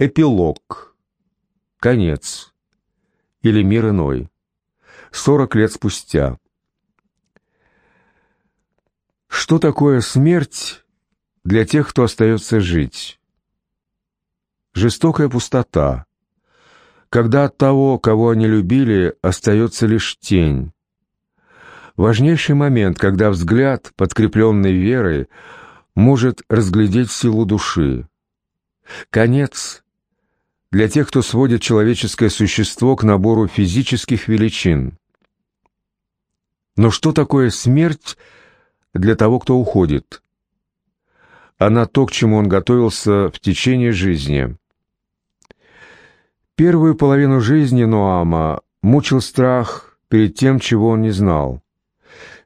Эпилог. Конец. Или мир иной. Сорок лет спустя. Что такое смерть для тех, кто остается жить? Жестокая пустота, когда от того, кого они любили, остается лишь тень. Важнейший момент, когда взгляд, подкрепленный верой, может разглядеть силу души. Конец для тех, кто сводит человеческое существо к набору физических величин. Но что такое смерть для того, кто уходит? Она то, к чему он готовился в течение жизни. Первую половину жизни Ноама мучил страх перед тем, чего он не знал.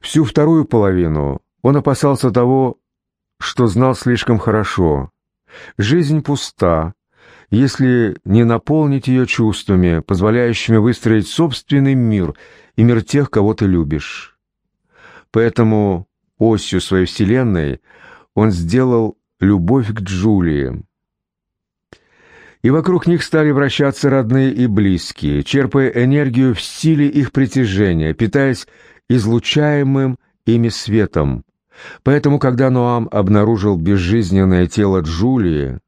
Всю вторую половину он опасался того, что знал слишком хорошо. Жизнь пуста, если не наполнить ее чувствами, позволяющими выстроить собственный мир и мир тех, кого ты любишь. Поэтому осью своей вселенной он сделал любовь к Джулии. И вокруг них стали вращаться родные и близкие, черпая энергию в силе их притяжения, питаясь излучаемым ими светом. Поэтому, когда Ноам обнаружил безжизненное тело Джулии,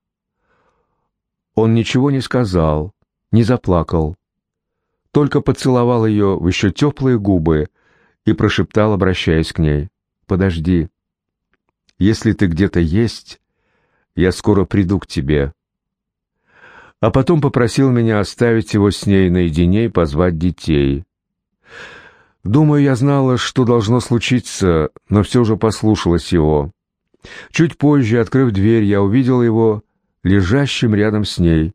он ничего не сказал, не заплакал, только поцеловал ее в еще теплые губы и прошептал, обращаясь к ней, «Подожди, если ты где-то есть, я скоро приду к тебе». А потом попросил меня оставить его с ней наедине и позвать детей. Думаю, я знала, что должно случиться, но все же послушалась его. Чуть позже, открыв дверь, я увидела его лежащим рядом с ней.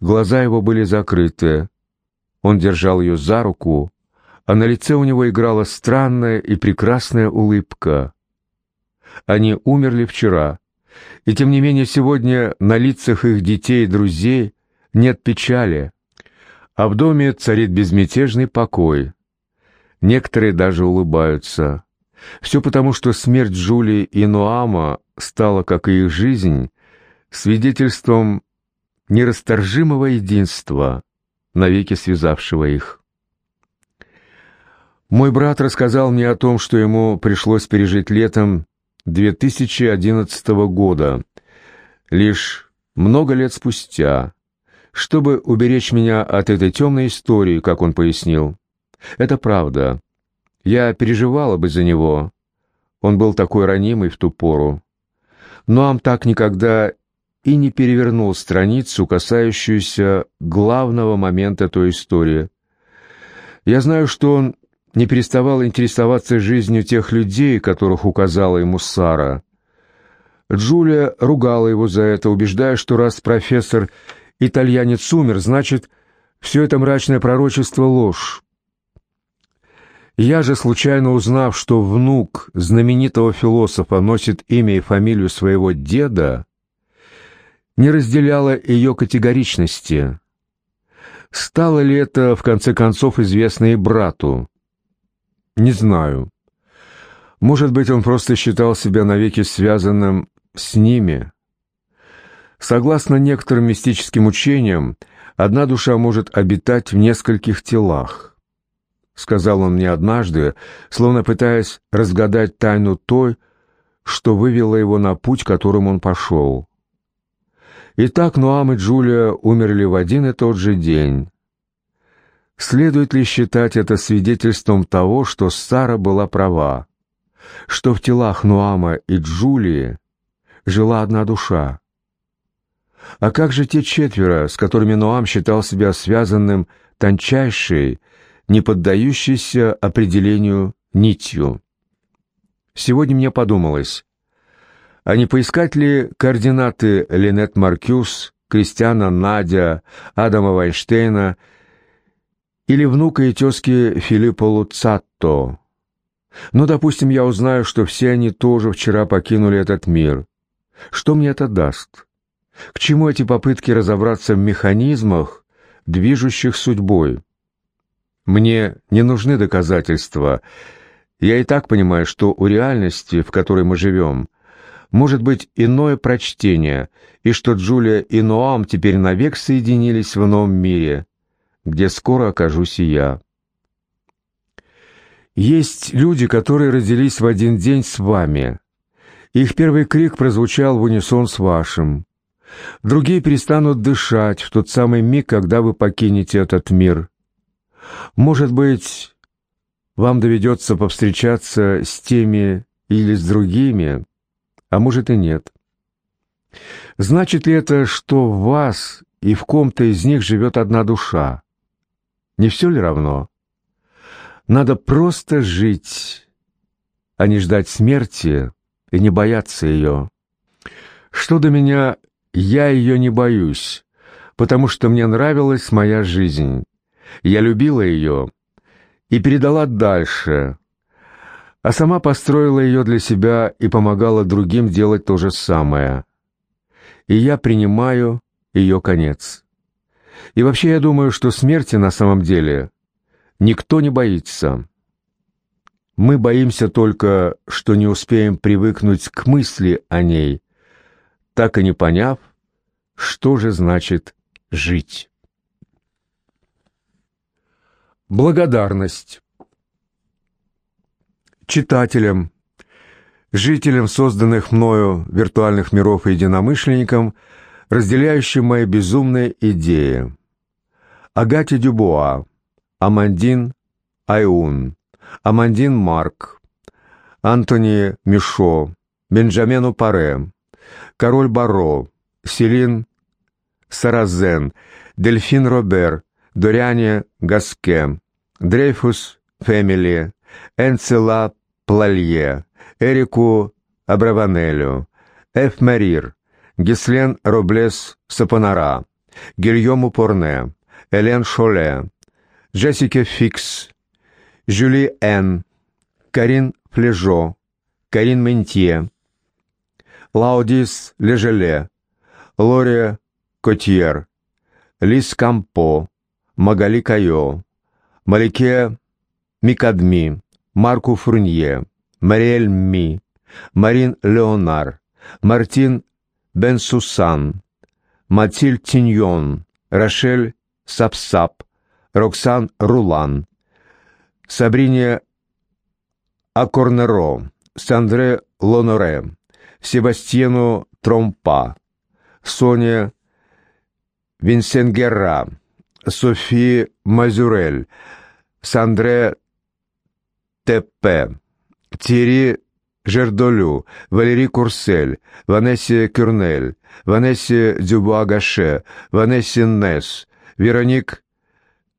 Глаза его были закрыты. Он держал ее за руку, а на лице у него играла странная и прекрасная улыбка. Они умерли вчера, и тем не менее сегодня на лицах их детей и друзей нет печали, а в доме царит безмятежный покой. Некоторые даже улыбаются. Все потому, что смерть Джулии и Ноама стала, как и их жизнь, свидетельством нерасторжимого единства, навеки связавшего их. Мой брат рассказал мне о том, что ему пришлось пережить летом 2011 года, лишь много лет спустя, чтобы уберечь меня от этой темной истории, как он пояснил. Это правда. Я переживала бы за него. Он был такой ранимый в ту пору. Но Ам так никогда и не перевернул страницу, касающуюся главного момента той истории. Я знаю, что он не переставал интересоваться жизнью тех людей, которых указала ему Сара. Джулия ругала его за это, убеждая, что раз профессор итальянец умер, значит, все это мрачное пророчество — ложь. Я же, случайно узнав, что внук знаменитого философа носит имя и фамилию своего деда, не разделяла ее категоричности. Стало ли это, в конце концов, известно и брату? Не знаю. Может быть, он просто считал себя навеки связанным с ними. Согласно некоторым мистическим учениям, одна душа может обитать в нескольких телах. Сказал он мне однажды, словно пытаясь разгадать тайну той, что вывело его на путь, которым он пошел. Итак, Нуам и Джулия умерли в один и тот же день. Следует ли считать это свидетельством того, что Сара была права, что в телах Нуама и Джулии жила одна душа? А как же те четверо, с которыми Нуам считал себя связанным тончайшей, не поддающейся определению нитью? Сегодня мне подумалось, а не поискать ли координаты Линет Маркюс, Кристиана Надя, Адама Вайнштейна или внука и тезки Филиппо Луцатто? Ну, допустим, я узнаю, что все они тоже вчера покинули этот мир. Что мне это даст? К чему эти попытки разобраться в механизмах, движущих судьбой? Мне не нужны доказательства. Я и так понимаю, что у реальности, в которой мы живем, может быть иное прочтение, и что Джулия и Ноам теперь навек соединились в новом мире, где скоро окажусь и я. Есть люди, которые родились в один день с вами. Их первый крик прозвучал в унисон с вашим. Другие перестанут дышать в тот самый миг, когда вы покинете этот мир. Может быть, вам доведется повстречаться с теми или с другими, а может и нет. Значит ли это, что в вас и в ком-то из них живет одна душа? Не все ли равно? Надо просто жить, а не ждать смерти и не бояться ее. Что до меня, я ее не боюсь, потому что мне нравилась моя жизнь. Я любила ее и передала дальше, а сама построила ее для себя и помогала другим делать то же самое. И я принимаю ее конец. И вообще я думаю, что смерти на самом деле Никто не боится. Мы боимся только, что не успеем привыкнуть к мысли о ней, так и не поняв, что же значит жить. Благодарность. Читателям, жителям созданных мною виртуальных миров и единомышленникам, разделяющим мои безумные идеи. Агате Дюбуа, Амандин Айун, Амандин Марк, Антони Мишо, Бенджамену Паре, Король Баро, Селин Саразен, Дельфин Робер, Дориане Гаске, Дрейфус Фэмили, Энцела Плалье, Эрику Абраванелю, Эф Марир, Гислен Роблес Сапонара, Гильому Порне, Элен Шоле, Джессика Фикс, Жюли Н, Карин Флежо, Карин Ментье, Лаудис Лежеле, Лория Котьер, Лис Кампо, Магали Кайо, Малике Микадми, Марку Фурнье, Мариэль Ми, Марин Леонар, Мартин Бенсусан, Матиль Тиньон, Рошель Сапсап, Роксан Рулан, Сабрине Акорнеро, Сандре Лоноре, Себастьену Тромпа, Соня Винсенгера, Софи Мазюрель, Сандре Теппе, Тири Жердолю, Валерий Курсель, Ванессе Кюрнель, Ванессе Дюбуагаше, Ванессе Несс, Вероник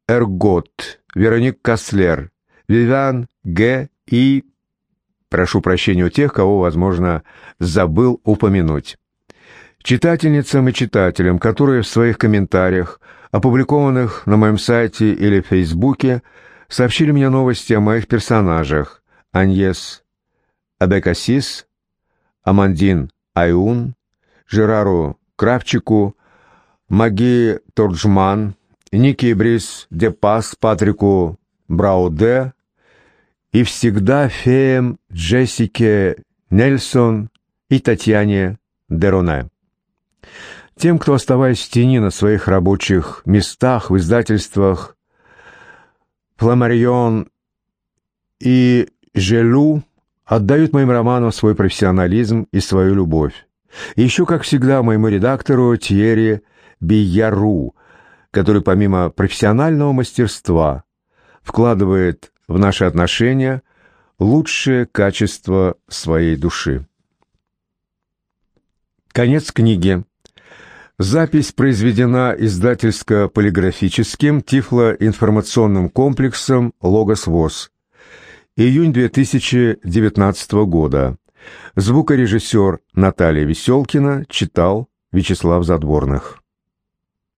Эргот, Вероник Каслер, Вивиан Г. и... Прошу прощения у тех, кого, возможно, забыл упомянуть. Читательницам и читателям, которые в своих комментариях, опубликованных на моем сайте или в Фейсбуке, сообщили мне новости о моих персонажах Аньес Абекасис, Амандин Айун, Жерару Кравчику, Маги Торджман, Ники Брис Депас, Патрику Брауде и всегда феям Джессике Нельсон и Татьяне Дероне. Тем, кто, оставаясь в тени на своих рабочих местах в издательствах Фламарион и Желу, отдают моим романам свой профессионализм и свою любовь. Еще, как всегда, моему редактору Тьерри Бияру, который помимо профессионального мастерства вкладывает в наши отношения лучшее качество своей души. Конец книги. Запись произведена издательско-полиграфическим тифлоинформационным комплексом «Логос ВОЗ». Июнь 2019 года. Звукорежиссер Наталья Веселкина читал Вячеслав Задворных.